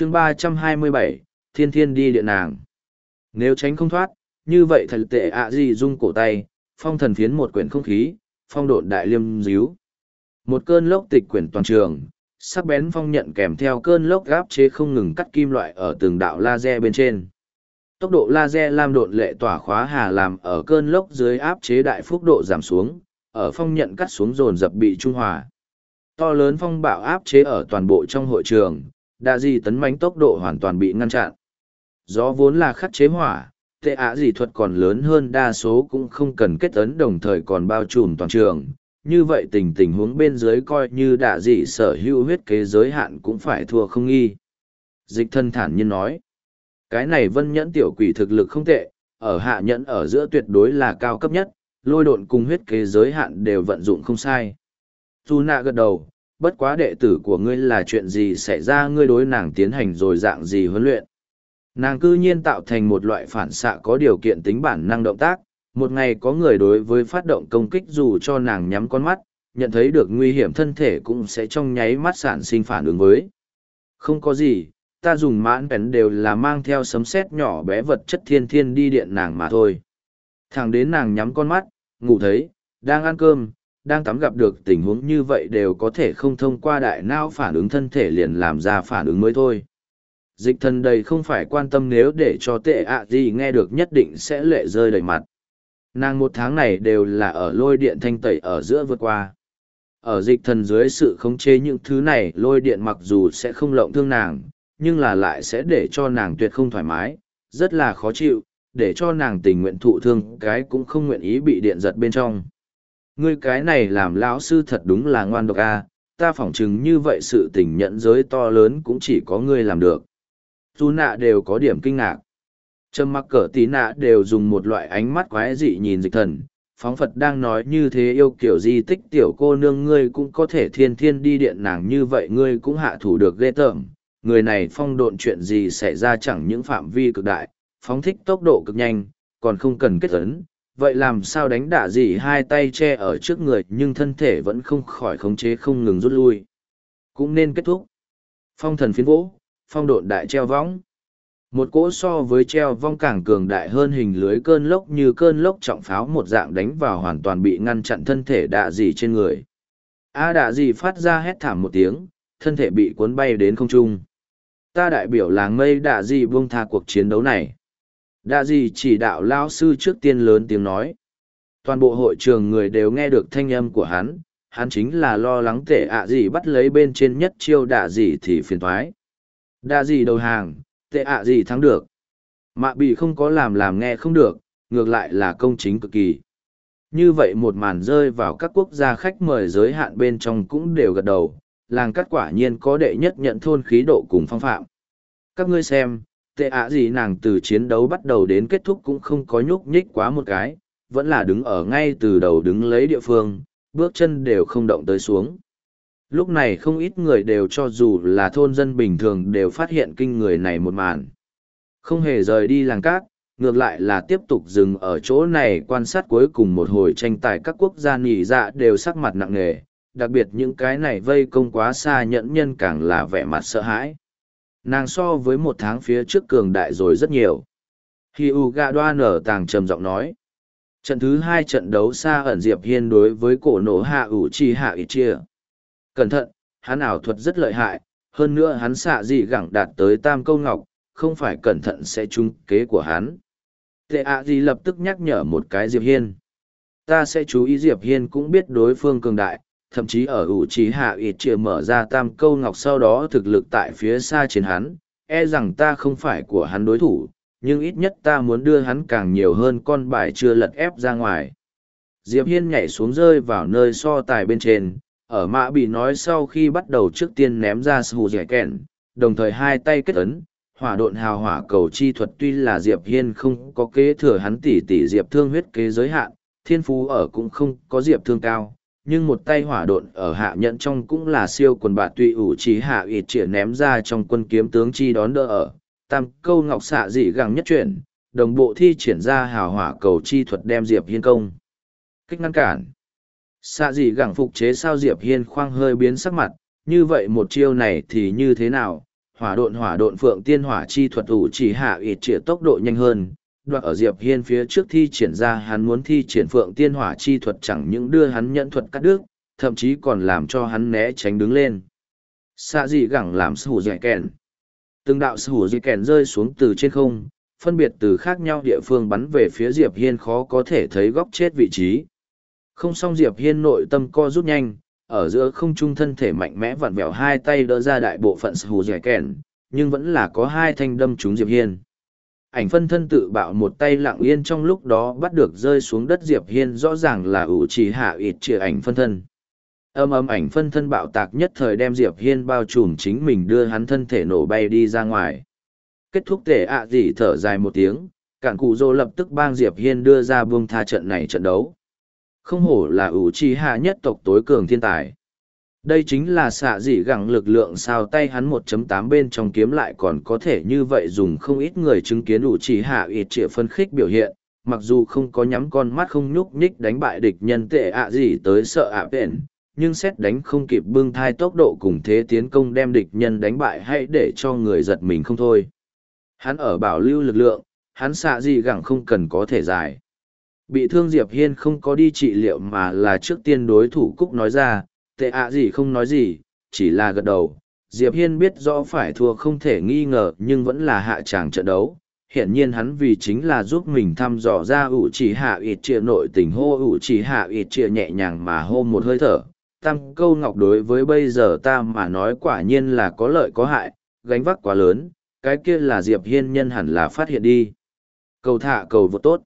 chương ba trăm hai mươi bảy, thiên thiên đi điện nàng. Nếu tránh không thoát, như vậy thật tệ ạ gì rung cổ tay, phong thần phiến một quyển không khí, phong độn đại liêm díu. Một cơn lốc tịch quyển toàn trường, sắc bén phong nhận kèm theo cơn lốc gáp chế không ngừng cắt kim loại ở từng đạo laser bên trên. Tốc độ laser lam độn lệ tỏa khóa hà làm ở cơn lốc dưới áp chế đại phúc độ giảm xuống, ở phong nhận cắt xuống dồn dập bị trung hòa. To lớn phong bạo áp chế ở toàn bộ trong hội trường đa di tấn mánh tốc độ hoàn toàn bị ngăn chặn. Gió vốn là khắc chế hỏa, tệ ạ dị thuật còn lớn hơn, đa số cũng không cần kết ấn, đồng thời còn bao trùm toàn trường. Như vậy tình tình huống bên dưới coi như đạ dị sở hữu huyết kế giới hạn cũng phải thua không nghi. Dịch thân thản nhiên nói, cái này vân nhẫn tiểu quỷ thực lực không tệ, ở hạ nhẫn ở giữa tuyệt đối là cao cấp nhất, lôi độn cùng huyết kế giới hạn đều vận dụng không sai. Tu nạ gật đầu bất quá đệ tử của ngươi là chuyện gì xảy ra ngươi đối nàng tiến hành rồi dạng gì huấn luyện? Nàng cư nhiên tạo thành một loại phản xạ có điều kiện tính bản năng động tác, một ngày có người đối với phát động công kích dù cho nàng nhắm con mắt, nhận thấy được nguy hiểm thân thể cũng sẽ trong nháy mắt sản sinh phản ứng với. Không có gì, ta dùng mãn bén đều là mang theo sấm sét nhỏ bé vật chất thiên thiên đi điện nàng mà thôi. Thẳng đến nàng nhắm con mắt, ngủ thấy, đang ăn cơm đang tắm gặp được tình huống như vậy đều có thể không thông qua đại não phản ứng thân thể liền làm ra phản ứng mới thôi. Dịch thần đầy không phải quan tâm nếu để cho tệ ạ gì nghe được nhất định sẽ lệ rơi đầy mặt. Nàng một tháng này đều là ở lôi điện thanh tẩy ở giữa vượt qua. Ở dịch thần dưới sự khống chế những thứ này, lôi điện mặc dù sẽ không lộng thương nàng, nhưng là lại sẽ để cho nàng tuyệt không thoải mái, rất là khó chịu, để cho nàng tình nguyện thụ thương, cái cũng không nguyện ý bị điện giật bên trong ngươi cái này làm lão sư thật đúng là ngoan độc a, ta phỏng chừng như vậy sự tình nhận giới to lớn cũng chỉ có ngươi làm được. Dù nạ đều có điểm kinh ngạc. Trầm mặc cỡ tí nạ đều dùng một loại ánh mắt quái dị nhìn dịch thần, phóng phật đang nói như thế yêu kiểu di tích tiểu cô nương ngươi cũng có thể thiên thiên đi điện nàng như vậy ngươi cũng hạ thủ được ghê tởm. Người này phong độn chuyện gì xảy ra chẳng những phạm vi cực đại, phóng thích tốc độ cực nhanh, còn không cần kết ấn vậy làm sao đánh đả gì hai tay che ở trước người nhưng thân thể vẫn không khỏi khống chế không ngừng rút lui. Cũng nên kết thúc. Phong thần phiến vỗ, phong độn đại treo võng. Một cỗ so với treo vong càng cường đại hơn hình lưới cơn lốc như cơn lốc trọng pháo một dạng đánh vào hoàn toàn bị ngăn chặn thân thể đạ dì trên người. A đạ dì phát ra hét thảm một tiếng, thân thể bị cuốn bay đến không trung. Ta đại biểu làng mây đạ dì buông tha cuộc chiến đấu này đạ dì chỉ đạo lao sư trước tiên lớn tiếng nói. Toàn bộ hội trường người đều nghe được thanh âm của hắn hắn chính là lo lắng tệ ạ gì bắt lấy bên trên nhất chiêu đạ gì thì phiền thoái. Đạ dì đầu hàng, tệ ạ gì thắng được. Mạ bị không có làm làm nghe không được, ngược lại là công chính cực kỳ. Như vậy một màn rơi vào các quốc gia khách mời giới hạn bên trong cũng đều gật đầu, làng cắt quả nhiên có đệ nhất nhận thôn khí độ cùng phong phạm. Các ngươi xem tệ ạ gì nàng từ chiến đấu bắt đầu đến kết thúc cũng không có nhúc nhích quá một cái, vẫn là đứng ở ngay từ đầu đứng lấy địa phương, bước chân đều không động tới xuống. Lúc này không ít người đều cho dù là thôn dân bình thường đều phát hiện kinh người này một màn. Không hề rời đi làng cát, ngược lại là tiếp tục dừng ở chỗ này quan sát cuối cùng một hồi tranh tài các quốc gia nhị dạ đều sắc mặt nặng nề, đặc biệt những cái này vây công quá xa nhẫn nhân càng là vẻ mặt sợ hãi nàng so với một tháng phía trước cường đại rồi rất nhiều khi u gà đoan nở tàng trầm giọng nói trận thứ hai trận đấu xa ẩn diệp hiên đối với cổ nổ hạ ủ chi hạ ít chia Cẩn thận, hắn ảo thuật rất lợi hại, hơn nữa hắn xạ dị gẳng đạt tới tam câu ngọc, không phải cẩn thận sẽ trúng kế của hắn. Tệ ạ gì lập tức nhắc nhở một cái Diệp Hiên. Ta sẽ chú ý Diệp Hiên cũng biết đối phương cường đại, thậm chí ở ủ trí hạ ịt chia mở ra tam câu ngọc sau đó thực lực tại phía xa trên hắn, e rằng ta không phải của hắn đối thủ, nhưng ít nhất ta muốn đưa hắn càng nhiều hơn con bài chưa lật ép ra ngoài. Diệp Hiên nhảy xuống rơi vào nơi so tài bên trên, ở mã bị nói sau khi bắt đầu trước tiên ném ra sù rẻ kẹn, đồng thời hai tay kết ấn hỏa độn hào hỏa cầu chi thuật tuy là diệp hiên không có kế thừa hắn tỷ tỷ diệp thương huyết kế giới hạn thiên phú ở cũng không có diệp thương cao nhưng một tay hỏa độn ở hạ nhận trong cũng là siêu quần bạt tụy ủ trí hạ ịt chĩa ném ra trong quân kiếm tướng chi đón đỡ ở. Tam câu ngọc xạ dị gẳng nhất chuyển, đồng bộ thi triển ra hào hỏa cầu chi thuật đem diệp hiên công. Kích ngăn cản. Xạ dị gẳng phục chế sao diệp hiên khoang hơi biến sắc mặt, như vậy một chiêu này thì như thế nào? Hỏa độn hỏa độn phượng tiên hỏa chi thuật ủ chỉ hạ ịt triển tốc độ nhanh hơn đoạn ở diệp hiên phía trước thi triển ra hắn muốn thi triển phượng tiên hỏa chi thuật chẳng những đưa hắn nhận thuật cắt đứt, thậm chí còn làm cho hắn né tránh đứng lên. Xạ dị gẳng làm sủ dẻ kèn. Từng đạo sủ dẻ kèn rơi xuống từ trên không, phân biệt từ khác nhau địa phương bắn về phía diệp hiên khó có thể thấy góc chết vị trí. Không xong diệp hiên nội tâm co rút nhanh, ở giữa không trung thân thể mạnh mẽ vặn vẹo hai tay đỡ ra đại bộ phận sủ dẻ kèn, nhưng vẫn là có hai thanh đâm trúng diệp hiên ảnh phân thân tự bạo một tay lặng yên trong lúc đó bắt được rơi xuống đất diệp hiên rõ ràng là ủ trì hạ ít trịa ảnh phân thân. Âm âm ảnh phân thân bạo tạc nhất thời đem diệp hiên bao trùm chính mình đưa hắn thân thể nổ bay đi ra ngoài. Kết thúc tể ạ à thở dài một tiếng cạn cụ dô lập tức bang diệp hiên đưa ra buông tha trận này trận đấu. Không hổ là ủ trì hạ nhất tộc tối cường thiên tài đây chính là xạ dị gẳng lực lượng sao tay hắn 1.8 bên trong kiếm lại còn có thể như vậy dùng không ít người chứng kiến ủ chỉ hạ ít trịa phân khích biểu hiện mặc dù không có nhắm con mắt không nhúc nhích đánh bại địch nhân tệ ạ gì tới sợ ạ à nhưng xét đánh không kịp bưng thai tốc độ cùng thế tiến công đem địch nhân đánh bại hay để cho người giật mình không thôi. Hắn ở bảo lưu lực lượng, hắn xạ dị gẳng không cần có thể giải. Bị thương Diệp Hiên không có đi trị liệu mà là trước tiên đối thủ Cúc nói ra, tệ ạ gì không nói gì, chỉ là gật đầu. Diệp Hiên biết rõ phải thua không thể nghi ngờ nhưng vẫn là hạ tràng trận đấu. Hiện nhiên hắn vì chính là giúp mình thăm dò ra ủ chỉ hạ ịt trịa nội tình hô ủ chỉ hạ ịt trịa nhẹ nhàng mà hô một hơi thở, tam câu ngọc đối với bây giờ ta mà nói quả nhiên là có lợi có hại, gánh vác quá lớn, cái kia là Diệp Hiên nhân hẳn là phát hiện đi. Cầu thả cầu vô tốt.